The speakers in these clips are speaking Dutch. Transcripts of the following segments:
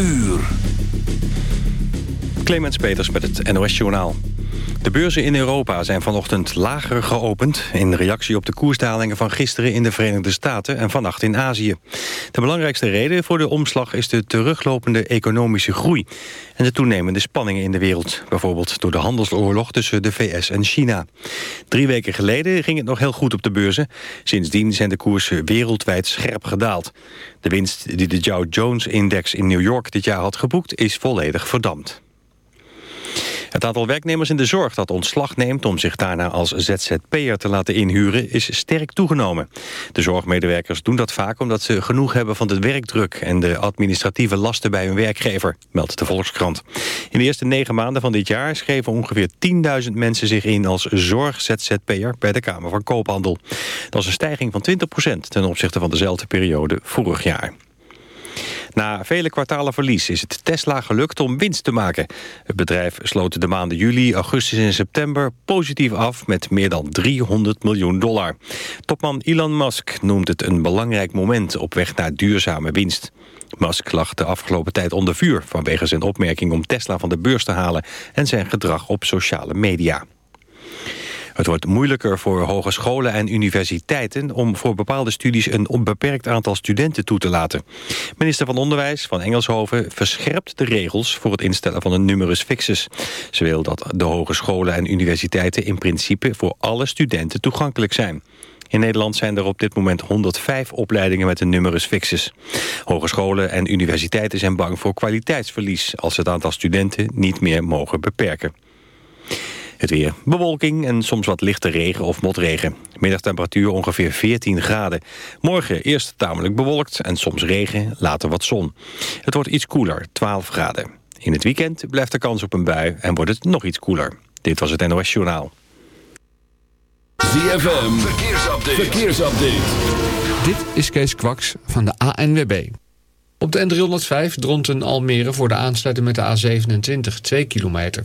uur. Clemens Peters met het NOS Journaal. De beurzen in Europa zijn vanochtend lager geopend... in reactie op de koersdalingen van gisteren in de Verenigde Staten... en vannacht in Azië. De belangrijkste reden voor de omslag is de teruglopende economische groei... en de toenemende spanningen in de wereld. Bijvoorbeeld door de handelsoorlog tussen de VS en China. Drie weken geleden ging het nog heel goed op de beurzen. Sindsdien zijn de koersen wereldwijd scherp gedaald. De winst die de Dow Jones-index in New York dit jaar had geboekt... is volledig verdampt. Het aantal werknemers in de zorg dat ontslag neemt om zich daarna als ZZP'er te laten inhuren is sterk toegenomen. De zorgmedewerkers doen dat vaak omdat ze genoeg hebben van de werkdruk en de administratieve lasten bij hun werkgever, meldt de Volkskrant. In de eerste negen maanden van dit jaar schreven ongeveer 10.000 mensen zich in als zorg-ZZP'er bij de Kamer van Koophandel. Dat is een stijging van 20% ten opzichte van dezelfde periode vorig jaar. Na vele kwartalen verlies is het Tesla gelukt om winst te maken. Het bedrijf sloot de maanden juli, augustus en september positief af met meer dan 300 miljoen dollar. Topman Elon Musk noemt het een belangrijk moment op weg naar duurzame winst. Musk lag de afgelopen tijd onder vuur vanwege zijn opmerking om Tesla van de beurs te halen en zijn gedrag op sociale media. Het wordt moeilijker voor hogescholen en universiteiten... om voor bepaalde studies een onbeperkt aantal studenten toe te laten. Minister van Onderwijs van Engelshoven verscherpt de regels... voor het instellen van een numerus fixus. Ze wil dat de hogescholen en universiteiten in principe... voor alle studenten toegankelijk zijn. In Nederland zijn er op dit moment 105 opleidingen met een numerus fixus. Hogescholen en universiteiten zijn bang voor kwaliteitsverlies... als het aantal studenten niet meer mogen beperken. Het weer. Bewolking en soms wat lichte regen of motregen. Middagtemperatuur ongeveer 14 graden. Morgen eerst tamelijk bewolkt en soms regen, later wat zon. Het wordt iets koeler, 12 graden. In het weekend blijft de kans op een bui en wordt het nog iets koeler. Dit was het NOS Journaal. ZFM, verkeersupdate. verkeersupdate. Dit is Kees Kwaks van de ANWB. Op de N305 Dronten Almere voor de aansluiting met de A27 2 kilometer.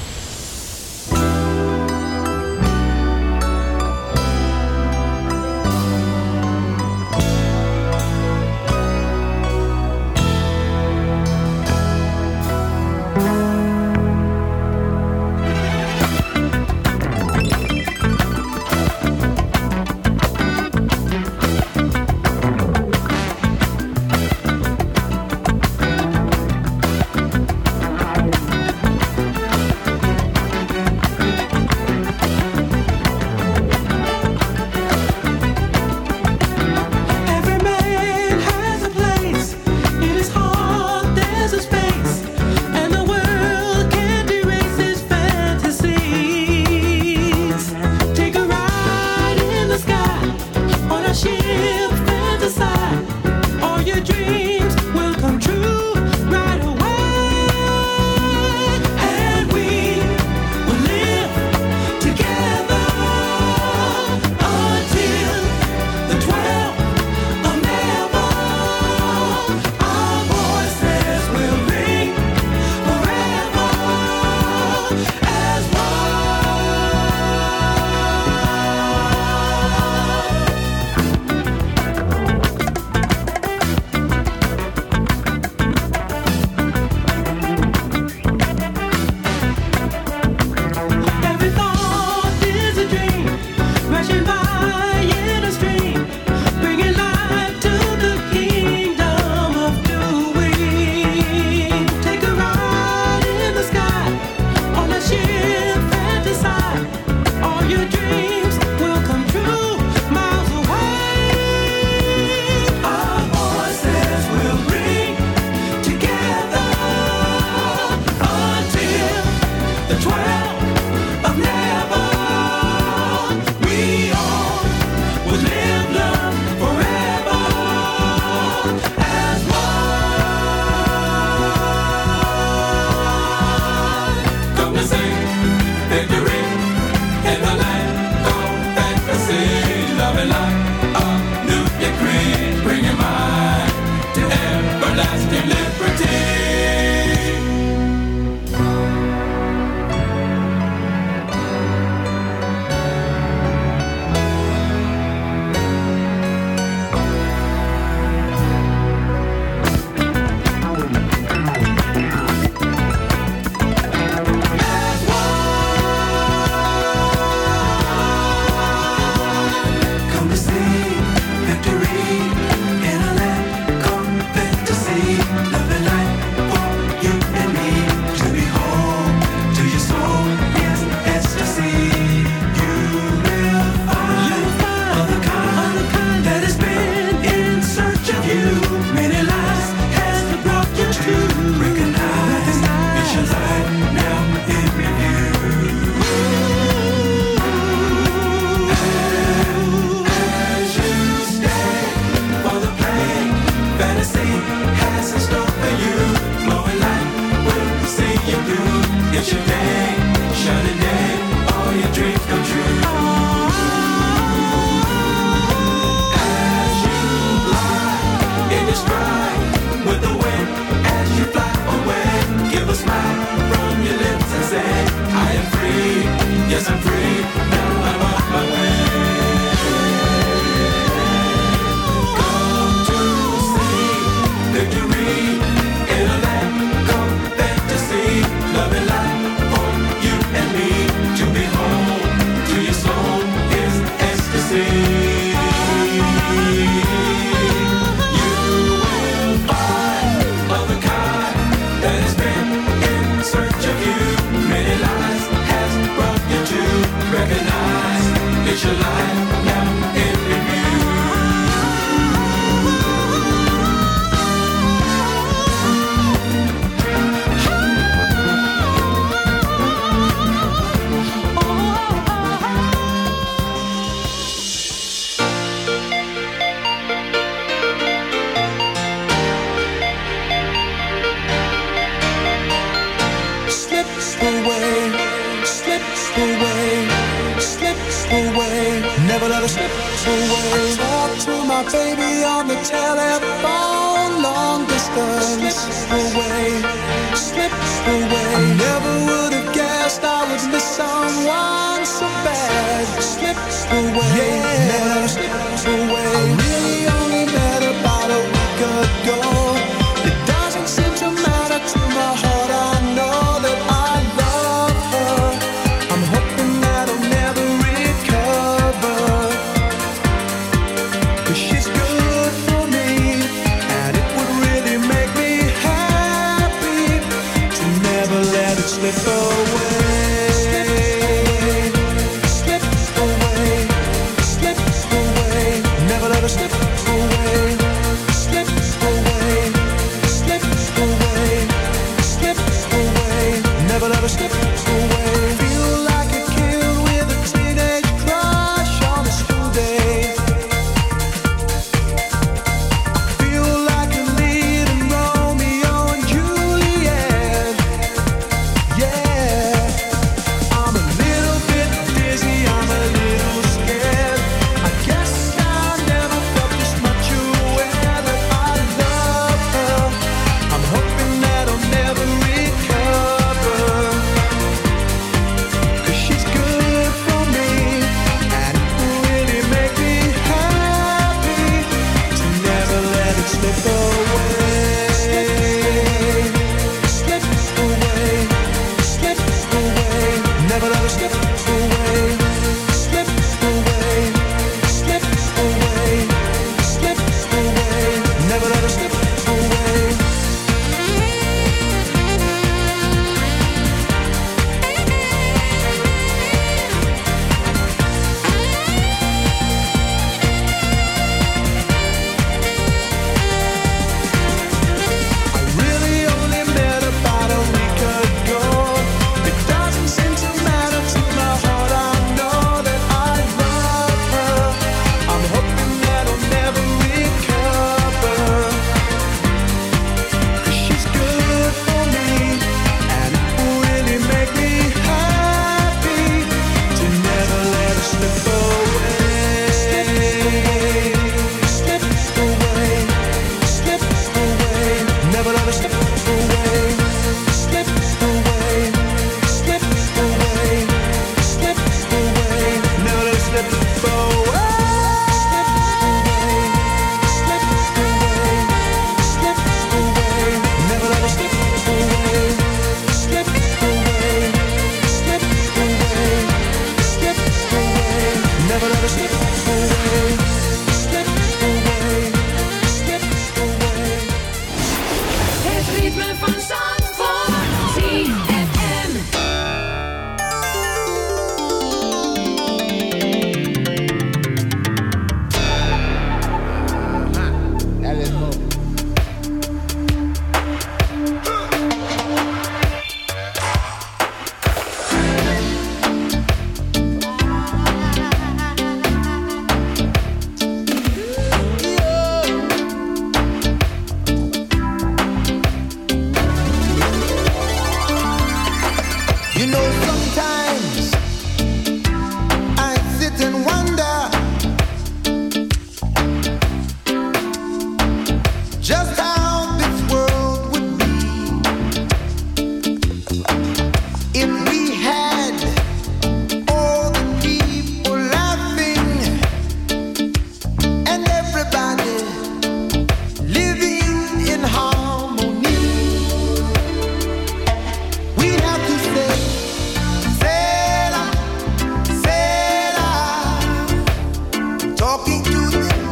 so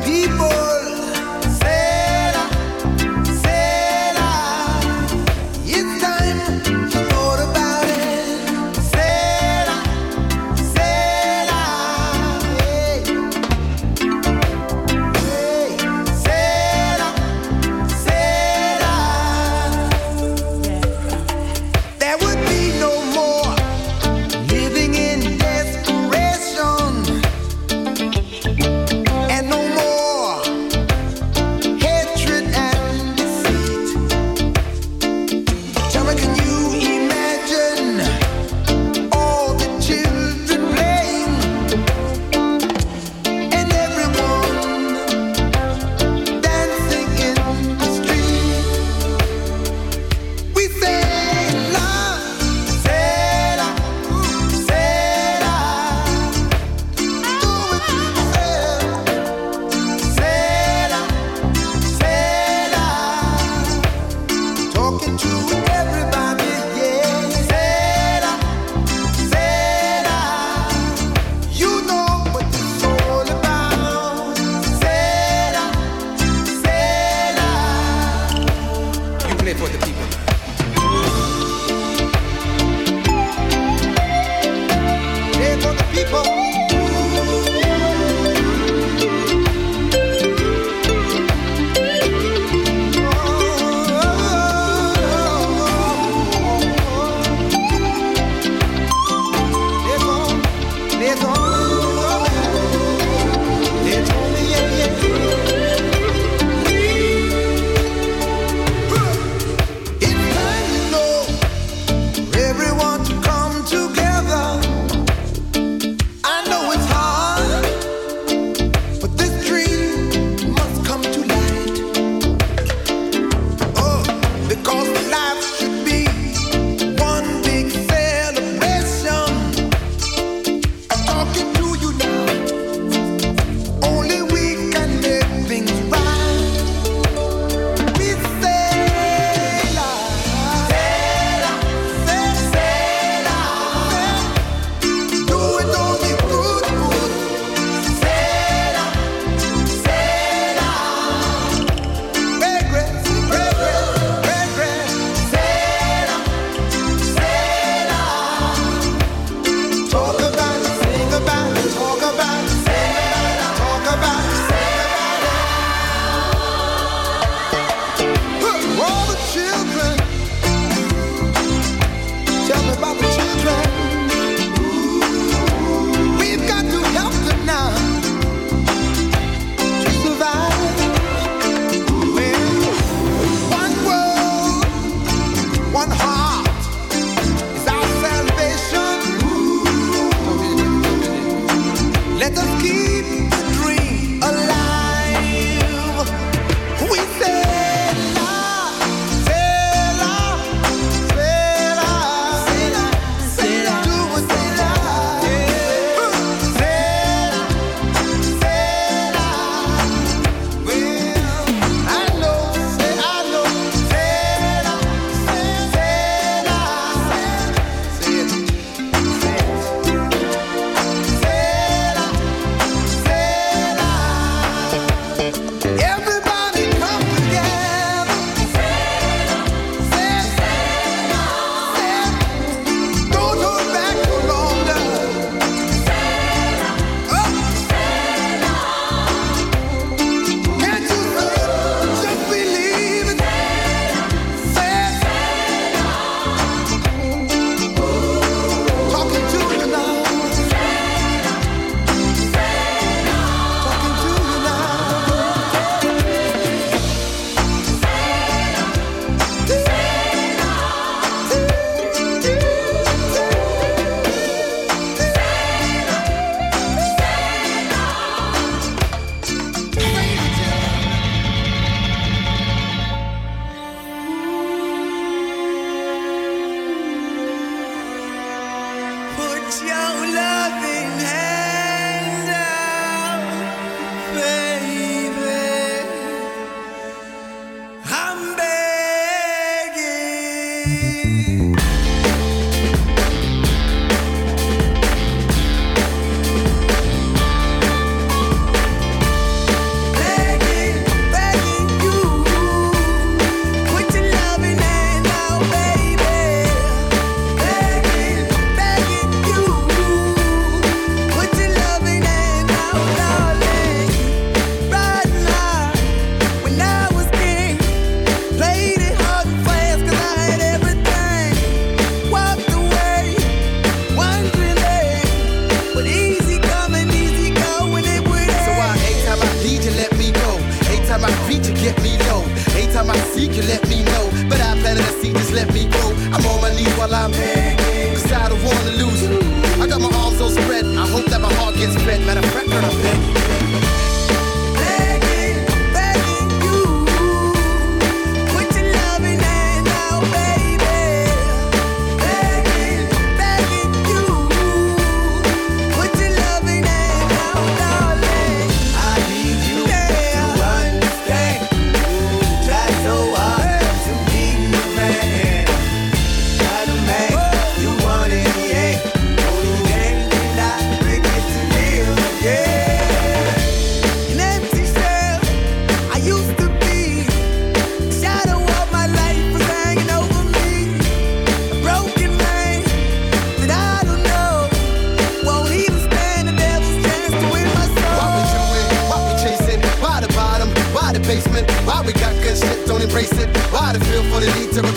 people.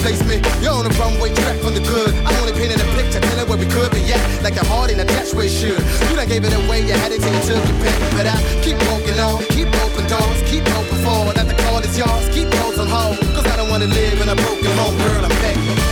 placement. You're on the runway track from the good. I only painting a picture, telling where we could be yet, like a heart in a that's where it should. You done gave it away, you had it till you took your back. But I keep walking on, keep open doors, keep open forward. that the call is yours, keep those home. Cause I don't wanna live in a broken home, girl, I'm back.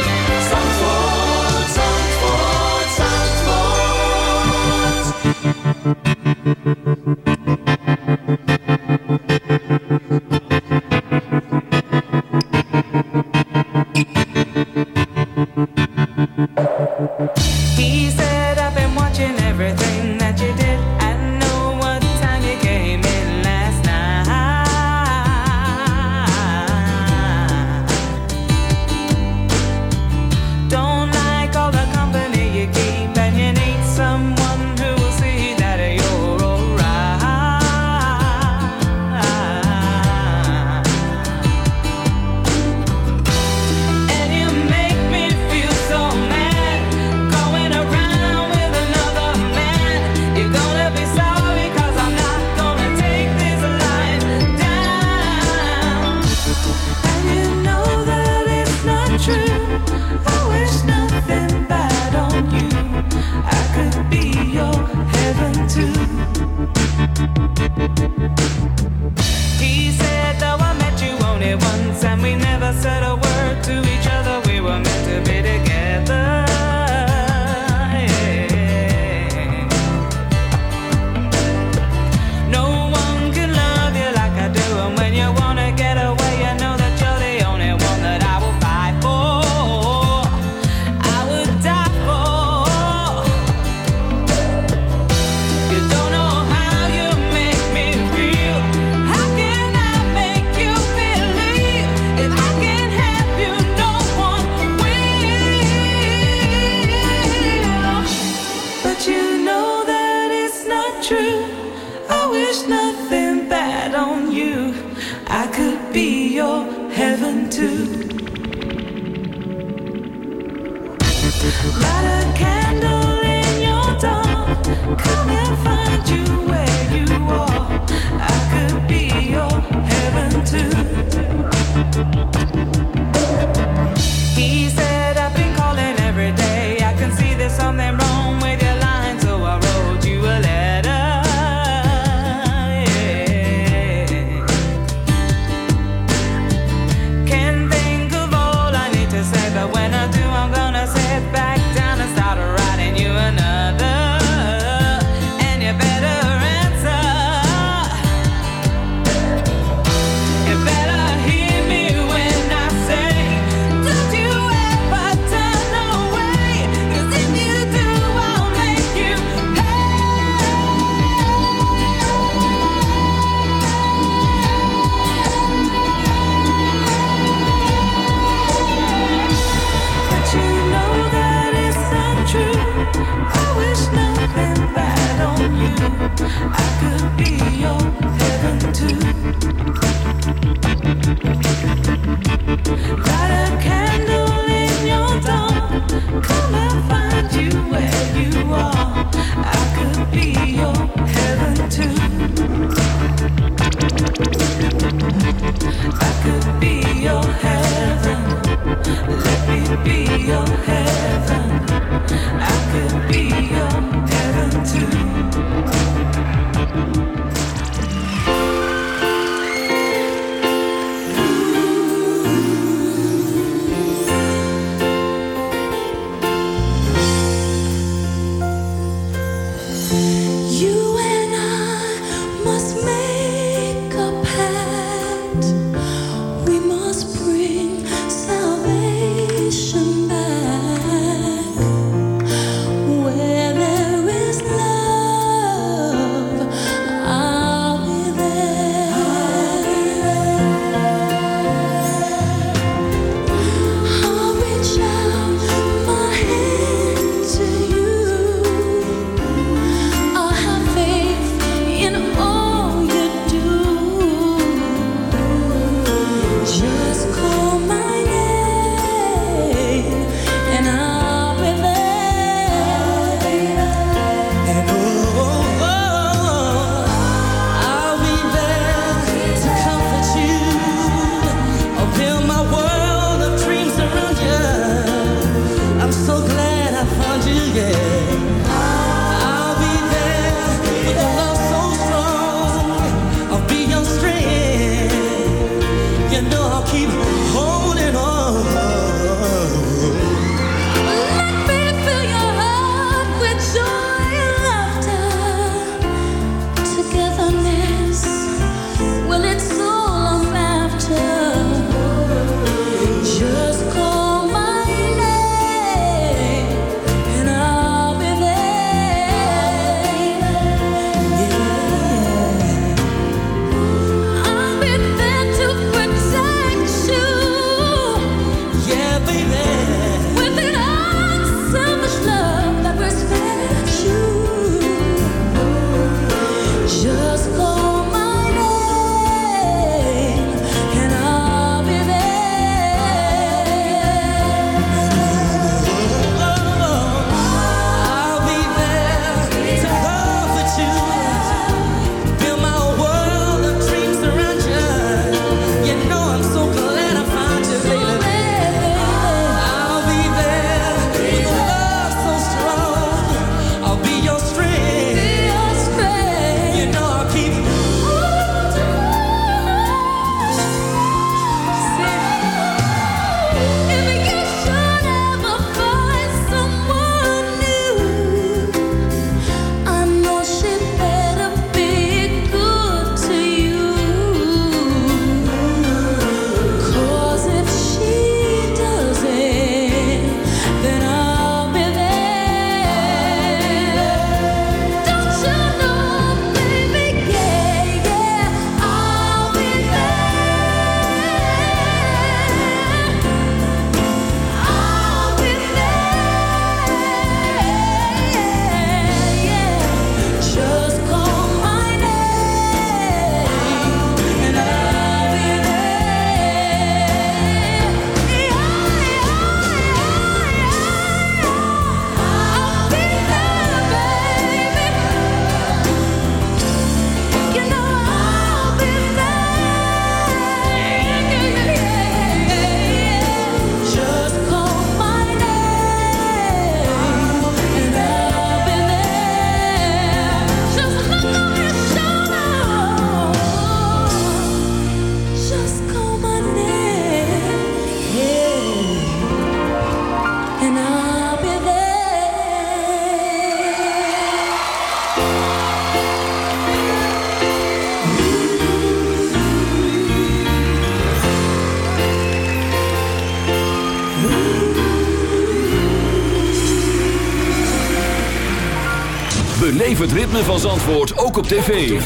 Ritme van Zandvoort ook op tv.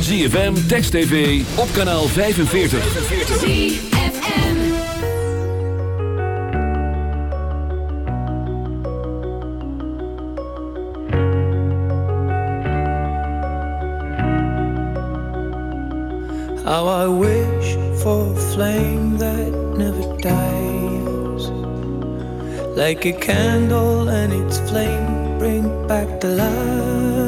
ZFM, Text TV, op kanaal 45. ZFM. How I wish for a flame that never dies. Like a candle and its flame bring back the light.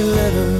eleven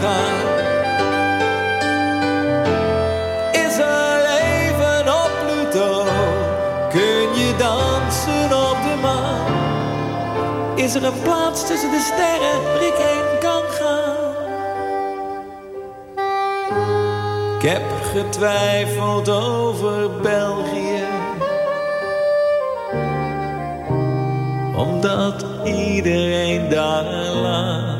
Is er leven op Pluto? Kun je dansen op de maan? Is er een plaats tussen de sterren waar ik heen kan gaan? Ik heb getwijfeld over België. Omdat iedereen daar laat.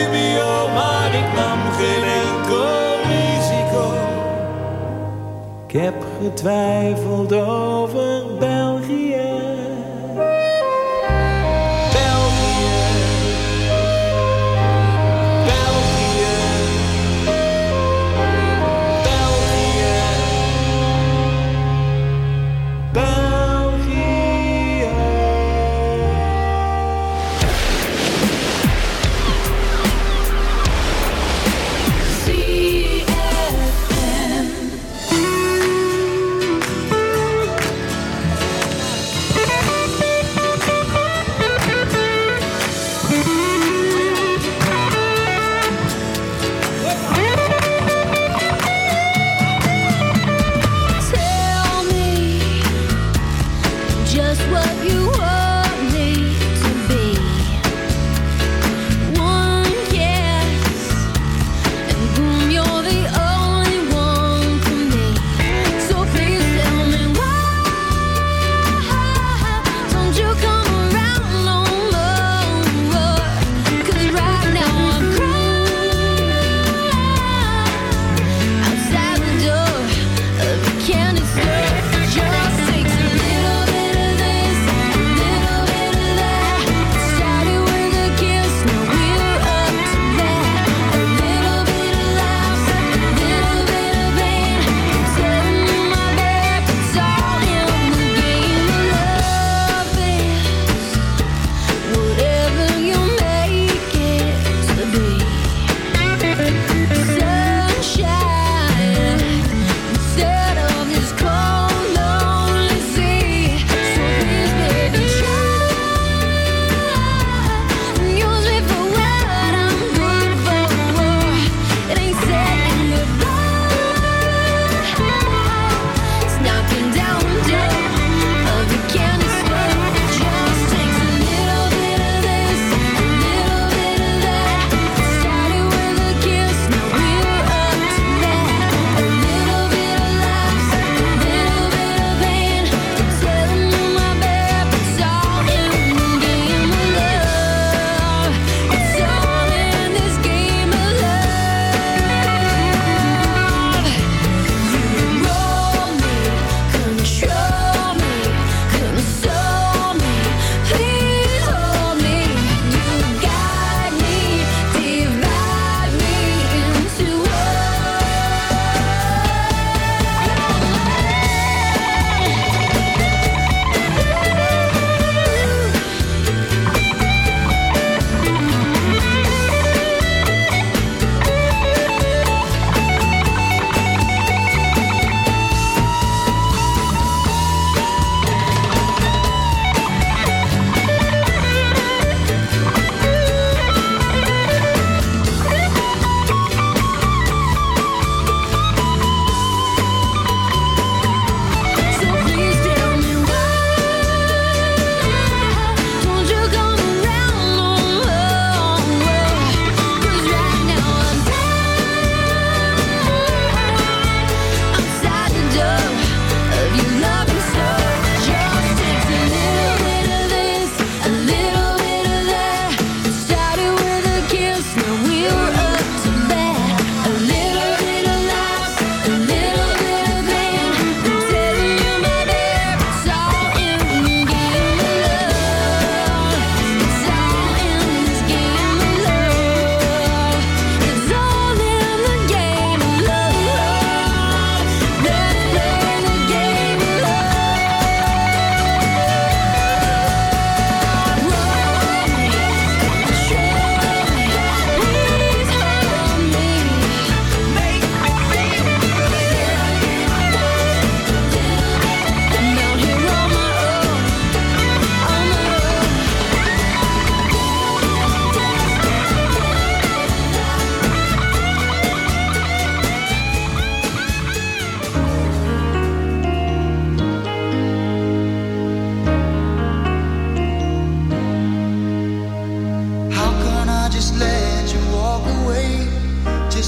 geen enkel risico. Ik heb getwijfeld over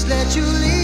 just let you leave.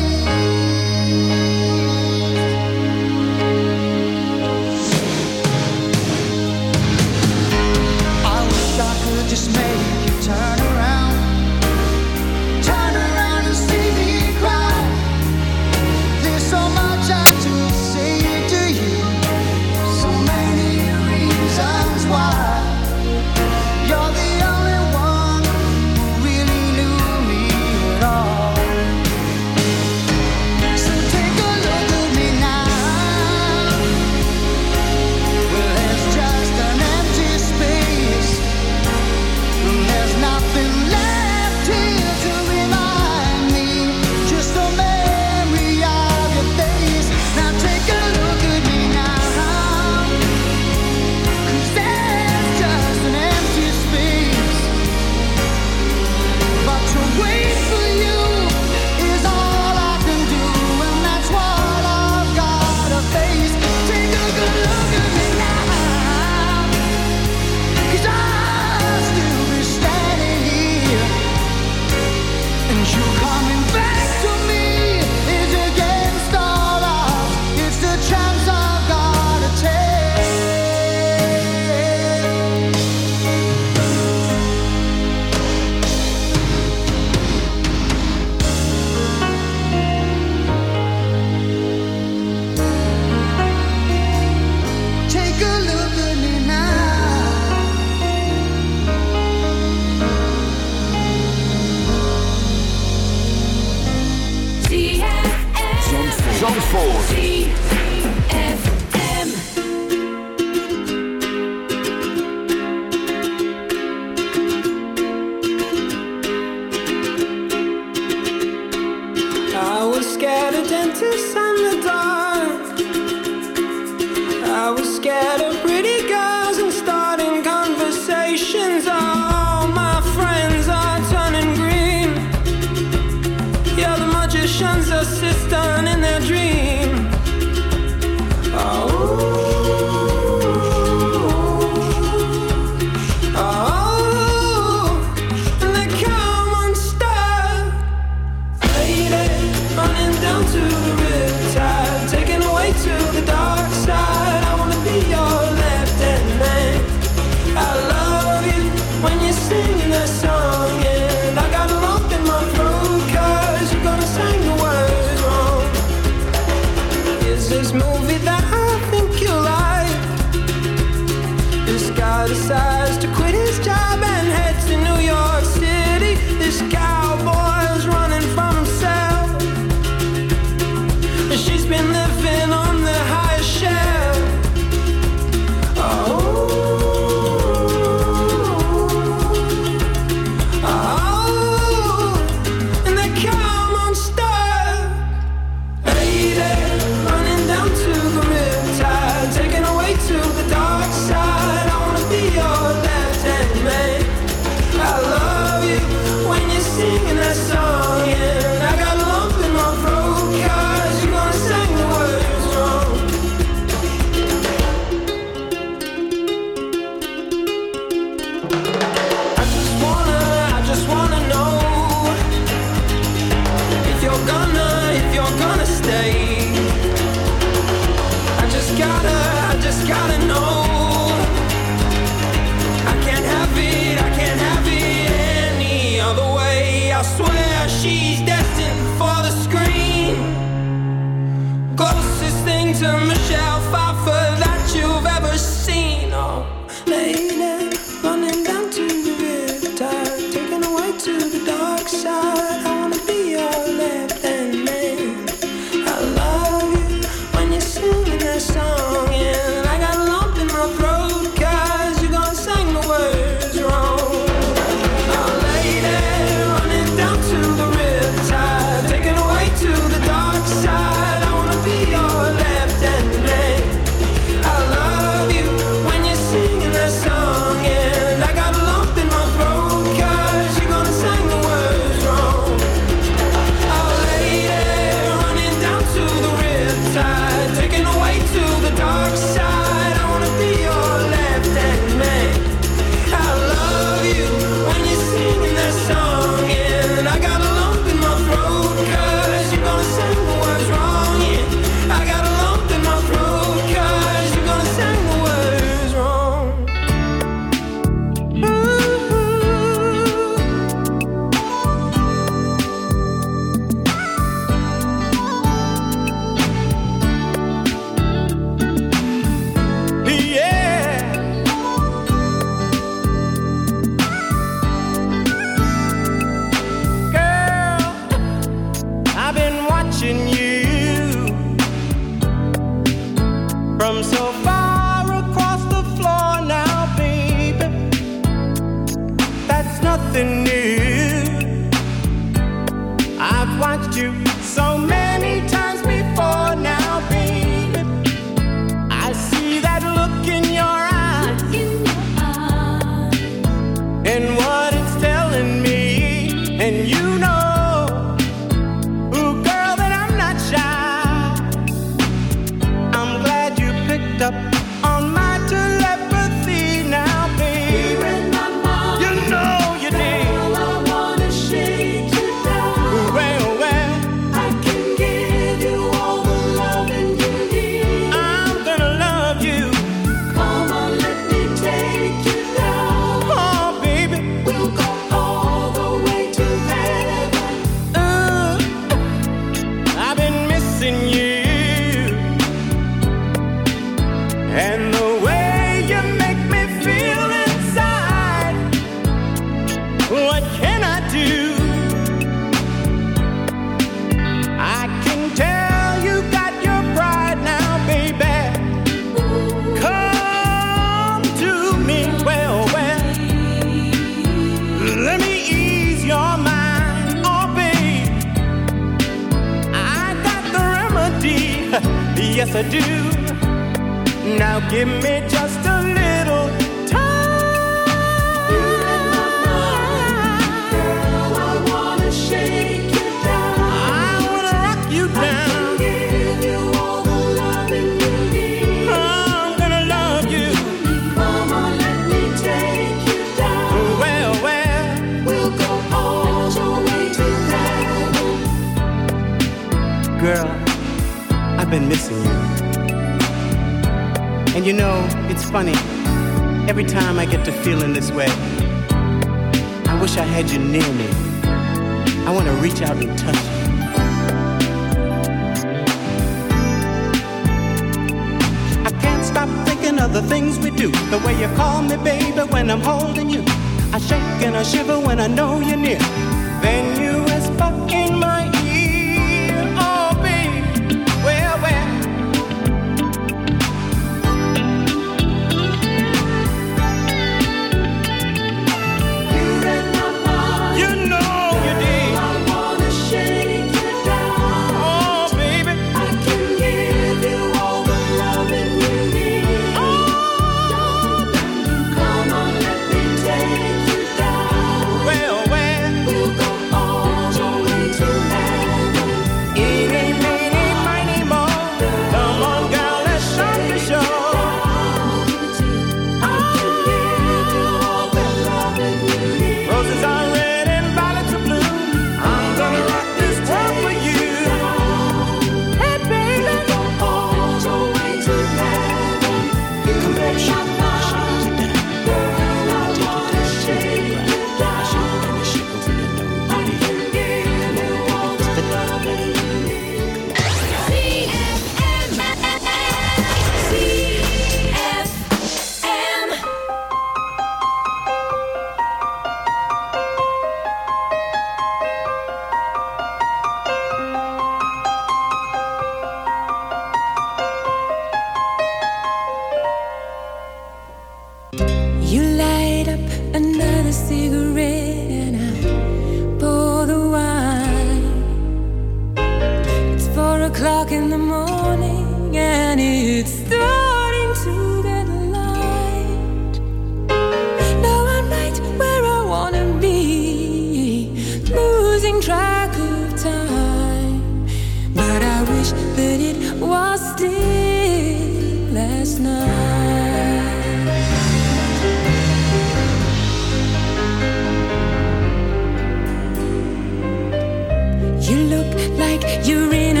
You look like you're in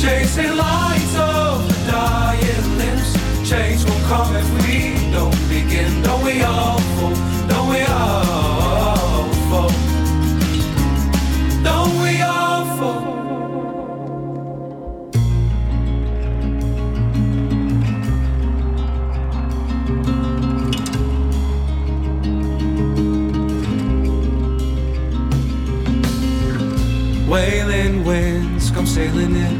Chasing lights of dying limbs. Change won't come if we don't begin. Don't we all fall? Don't we all fall? Don't we all fall? Wailing winds come sailing in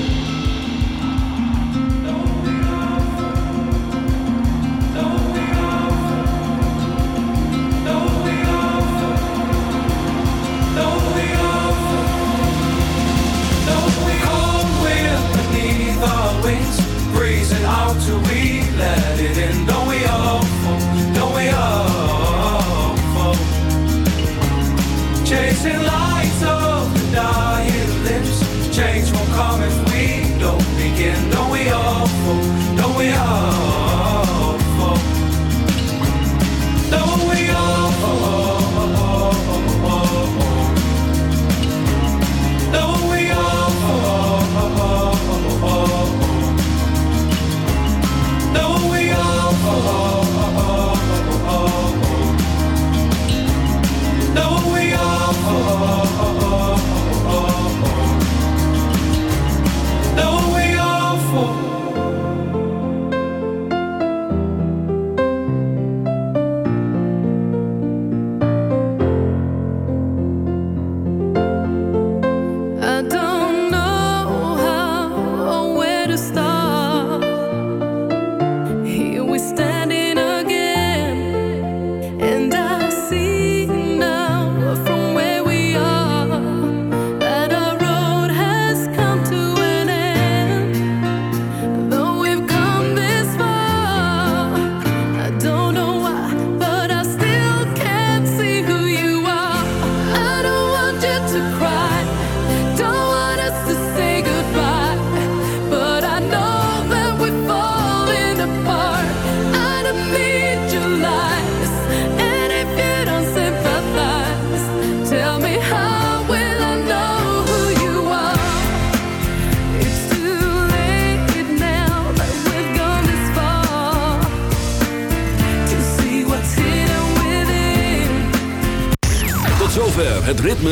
we are.